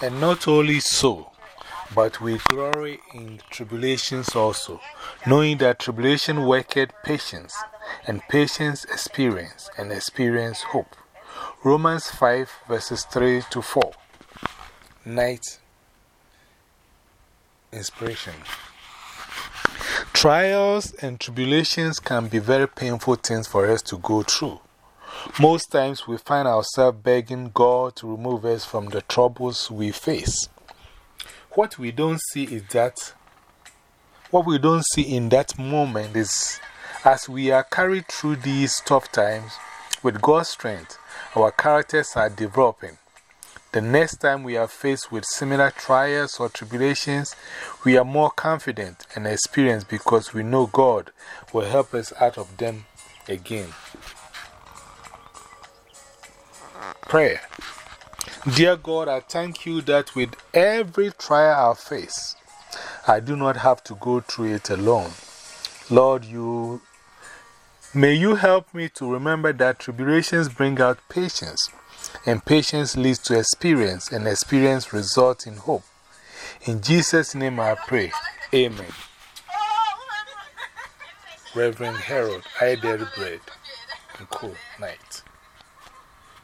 And not only so, but we glory in tribulations also, knowing that tribulation worketh patience, and patience experience, and experience hope. Romans 5 verses 3 to 4. Night Inspiration. Trials and tribulations can be very painful things for us to go through. Most times we find ourselves begging God to remove us from the troubles we face. What we don't see is that, what we don't see in that moment is as we are carried through these tough times, with God's strength, our characters are developing. The next time we are faced with similar trials or tribulations, we are more confident and experienced because we know God will help us out of them again. Prayer. Dear God, I thank you that with every trial I face, I do not have to go through it alone. Lord, you may you help me to remember that tribulations bring out patience, and patience leads to experience, and experience results in hope. In Jesus' name I pray. Amen. Reverend Harold, I dare bread cool night.